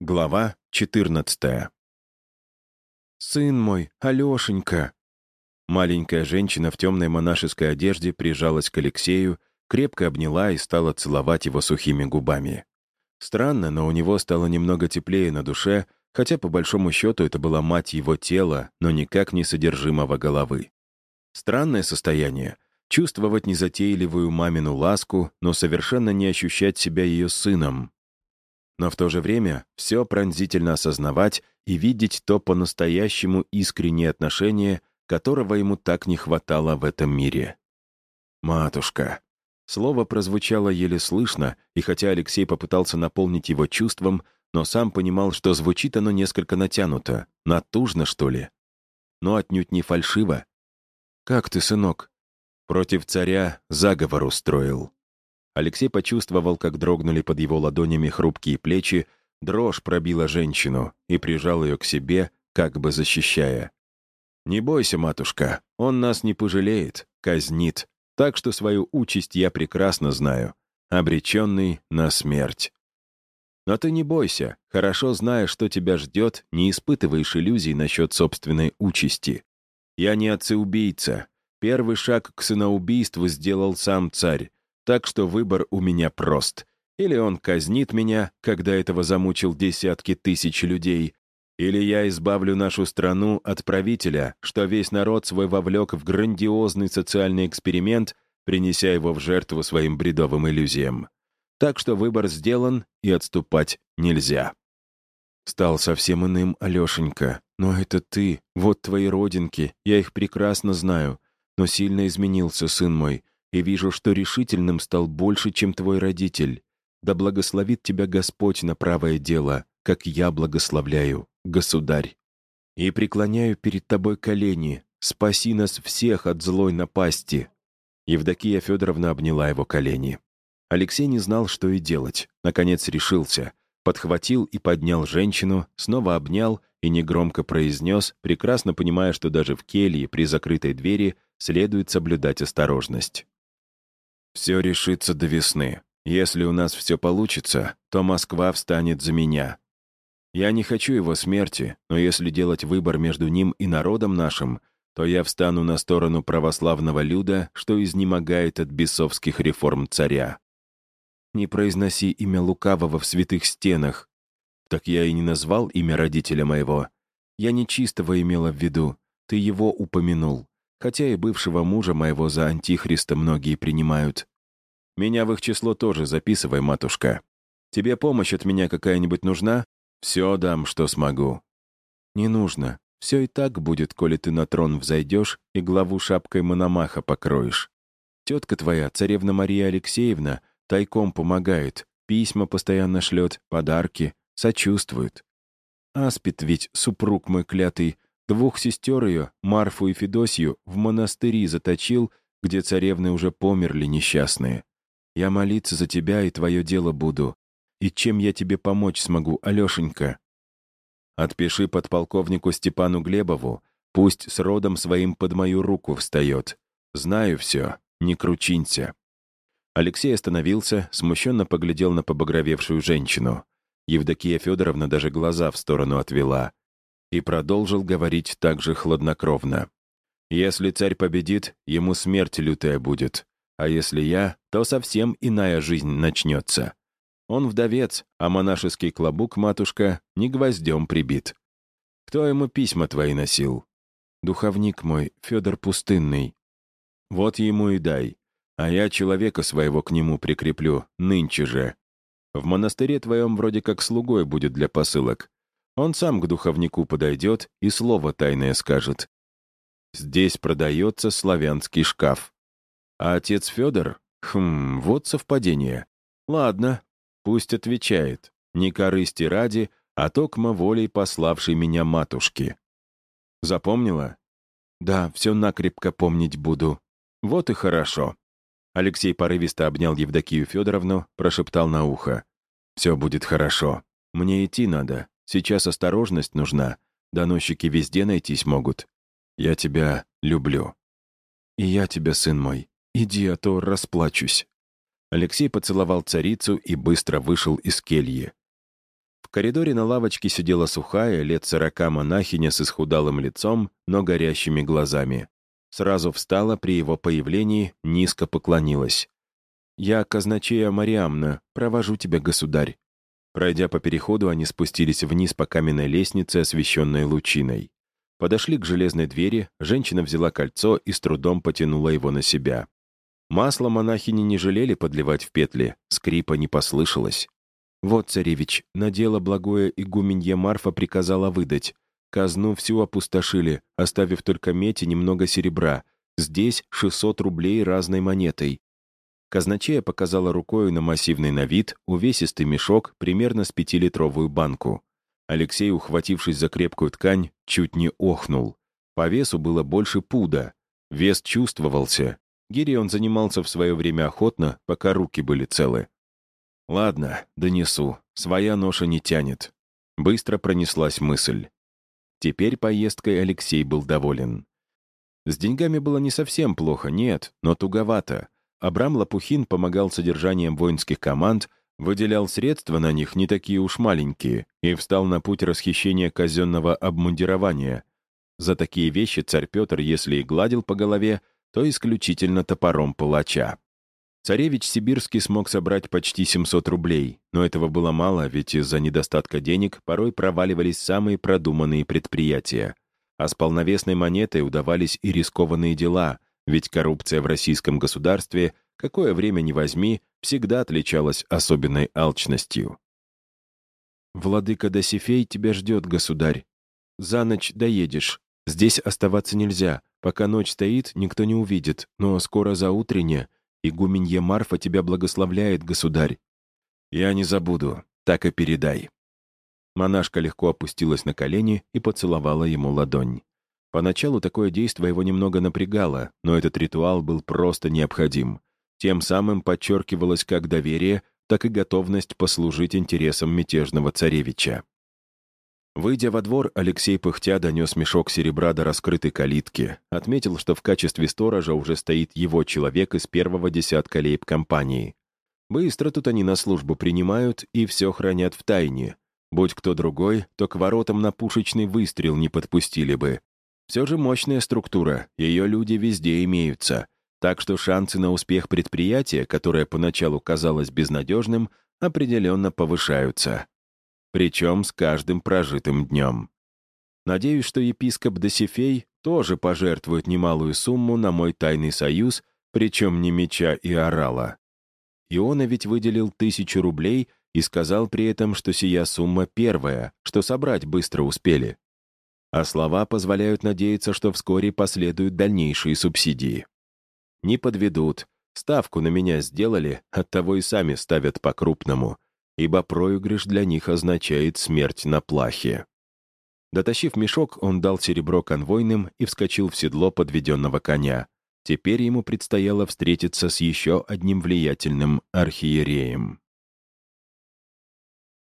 Глава 14 «Сын мой, Алешенька!» Маленькая женщина в темной монашеской одежде прижалась к Алексею, крепко обняла и стала целовать его сухими губами. Странно, но у него стало немного теплее на душе, хотя по большому счету это была мать его тела, но никак не содержимого головы. Странное состояние — чувствовать незатейливую мамину ласку, но совершенно не ощущать себя ее сыном, но в то же время все пронзительно осознавать и видеть то по-настоящему искреннее отношение, которого ему так не хватало в этом мире. «Матушка». Слово прозвучало еле слышно, и хотя Алексей попытался наполнить его чувством, но сам понимал, что звучит оно несколько натянуто, натужно, что ли. Но отнюдь не фальшиво. «Как ты, сынок?» Против царя заговор устроил. Алексей почувствовал, как дрогнули под его ладонями хрупкие плечи, дрожь пробила женщину и прижал ее к себе, как бы защищая. «Не бойся, матушка, он нас не пожалеет, казнит, так что свою участь я прекрасно знаю, обреченный на смерть. Но ты не бойся, хорошо зная, что тебя ждет, не испытываешь иллюзий насчет собственной участи. Я не отца-убийца. Первый шаг к сыноубийству сделал сам царь, так что выбор у меня прост. Или он казнит меня, когда этого замучил десятки тысяч людей, или я избавлю нашу страну от правителя, что весь народ свой вовлек в грандиозный социальный эксперимент, принеся его в жертву своим бредовым иллюзиям. Так что выбор сделан, и отступать нельзя. Стал совсем иным, Алешенька. Но это ты, вот твои родинки, я их прекрасно знаю. Но сильно изменился, сын мой и вижу, что решительным стал больше, чем твой родитель. Да благословит тебя Господь на правое дело, как я благословляю, государь. И преклоняю перед тобой колени, спаси нас всех от злой напасти». Евдокия Федоровна обняла его колени. Алексей не знал, что и делать. Наконец решился. Подхватил и поднял женщину, снова обнял и негромко произнес, прекрасно понимая, что даже в келье при закрытой двери следует соблюдать осторожность. Все решится до весны. Если у нас все получится, то Москва встанет за меня. Я не хочу его смерти, но если делать выбор между ним и народом нашим, то я встану на сторону православного люда, что изнемогает от бесовских реформ царя. Не произноси имя лукавого в святых стенах. Так я и не назвал имя родителя моего. Я нечистого имела в виду, ты его упомянул хотя и бывшего мужа моего за антихриста многие принимают. Меня в их число тоже записывай, матушка. Тебе помощь от меня какая-нибудь нужна? Все дам, что смогу». «Не нужно. Все и так будет, коли ты на трон взойдешь и главу шапкой Мономаха покроешь. Тетка твоя, царевна Мария Алексеевна, тайком помогает, письма постоянно шлет, подарки, сочувствует. Аспид ведь, супруг мой клятый, Двух сестер ее, Марфу и Федосью, в монастыри заточил, где царевны уже померли несчастные. Я молиться за тебя и твое дело буду. И чем я тебе помочь смогу, Алешенька? Отпиши подполковнику Степану Глебову, пусть с родом своим под мою руку встает. Знаю все, не кручинься». Алексей остановился, смущенно поглядел на побагровевшую женщину. Евдокия Федоровна даже глаза в сторону отвела и продолжил говорить также хладнокровно. «Если царь победит, ему смерть лютая будет, а если я, то совсем иная жизнь начнется. Он вдовец, а монашеский клобук, матушка, не гвоздем прибит. Кто ему письма твои носил? Духовник мой, Федор Пустынный. Вот ему и дай, а я человека своего к нему прикреплю, нынче же. В монастыре твоем вроде как слугой будет для посылок, он сам к духовнику подойдет и слово тайное скажет. Здесь продается славянский шкаф. А отец Федор? Хм, вот совпадение. Ладно, пусть отвечает. Не корысти ради, а токмо волей пославшей меня матушки. Запомнила? Да, все накрепко помнить буду. Вот и хорошо. Алексей порывисто обнял Евдокию Федоровну, прошептал на ухо. «Все будет хорошо. Мне идти надо. Сейчас осторожность нужна. Доносчики везде найтись могут. Я тебя люблю. И я тебя, сын мой. Иди, а то расплачусь. Алексей поцеловал царицу и быстро вышел из кельи. В коридоре на лавочке сидела сухая, лет сорока монахиня с исхудалым лицом, но горящими глазами. Сразу встала при его появлении, низко поклонилась. «Я казначея Мариамна, провожу тебя, государь». Пройдя по переходу, они спустились вниз по каменной лестнице, освещенной лучиной. Подошли к железной двери, женщина взяла кольцо и с трудом потянула его на себя. Масло монахини не жалели подливать в петли, скрипа не послышалось. «Вот, царевич, на дело благое игуменье Марфа приказала выдать. Казну всю опустошили, оставив только медь и немного серебра. Здесь 600 рублей разной монетой. Казначея показала рукой на массивный на вид, увесистый мешок, примерно с пятилитровую банку. Алексей, ухватившись за крепкую ткань, чуть не охнул. По весу было больше пуда. Вес чувствовался. Гири он занимался в свое время охотно, пока руки были целы. «Ладно, донесу. Своя ноша не тянет». Быстро пронеслась мысль. Теперь поездкой Алексей был доволен. С деньгами было не совсем плохо, нет, но туговато. Абрам Лопухин помогал содержанием воинских команд, выделял средства на них не такие уж маленькие и встал на путь расхищения казенного обмундирования. За такие вещи царь Петр, если и гладил по голове, то исключительно топором палача. Царевич Сибирский смог собрать почти 700 рублей, но этого было мало, ведь из-за недостатка денег порой проваливались самые продуманные предприятия. А с полновесной монетой удавались и рискованные дела, ведь коррупция в российском государстве, какое время ни возьми, всегда отличалась особенной алчностью. «Владыка Досифей тебя ждет, государь. За ночь доедешь. Здесь оставаться нельзя. Пока ночь стоит, никто не увидит, но скоро за утренне. Игуменье Марфа тебя благословляет, государь. Я не забуду, так и передай». Монашка легко опустилась на колени и поцеловала ему ладонь. Поначалу такое действие его немного напрягало, но этот ритуал был просто необходим. Тем самым подчеркивалось как доверие, так и готовность послужить интересам мятежного царевича. Выйдя во двор, Алексей пыхтя донес мешок серебра до раскрытой калитки, отметил, что в качестве сторожа уже стоит его человек из первого десятка лейб-компании. Быстро тут они на службу принимают и все хранят в тайне. Будь кто другой, то к воротам на пушечный выстрел не подпустили бы, все же мощная структура, ее люди везде имеются. Так что шансы на успех предприятия, которое поначалу казалось безнадежным, определенно повышаются. Причем с каждым прожитым днем. Надеюсь, что епископ Досифей тоже пожертвует немалую сумму на мой тайный союз, причем не меча и орала. Иона ведь выделил тысячу рублей и сказал при этом, что сия сумма первая, что собрать быстро успели а слова позволяют надеяться, что вскоре последуют дальнейшие субсидии. Не подведут. Ставку на меня сделали, оттого и сами ставят по-крупному, ибо проигрыш для них означает смерть на плахе. Дотащив мешок, он дал серебро конвойным и вскочил в седло подведенного коня. Теперь ему предстояло встретиться с еще одним влиятельным архиереем.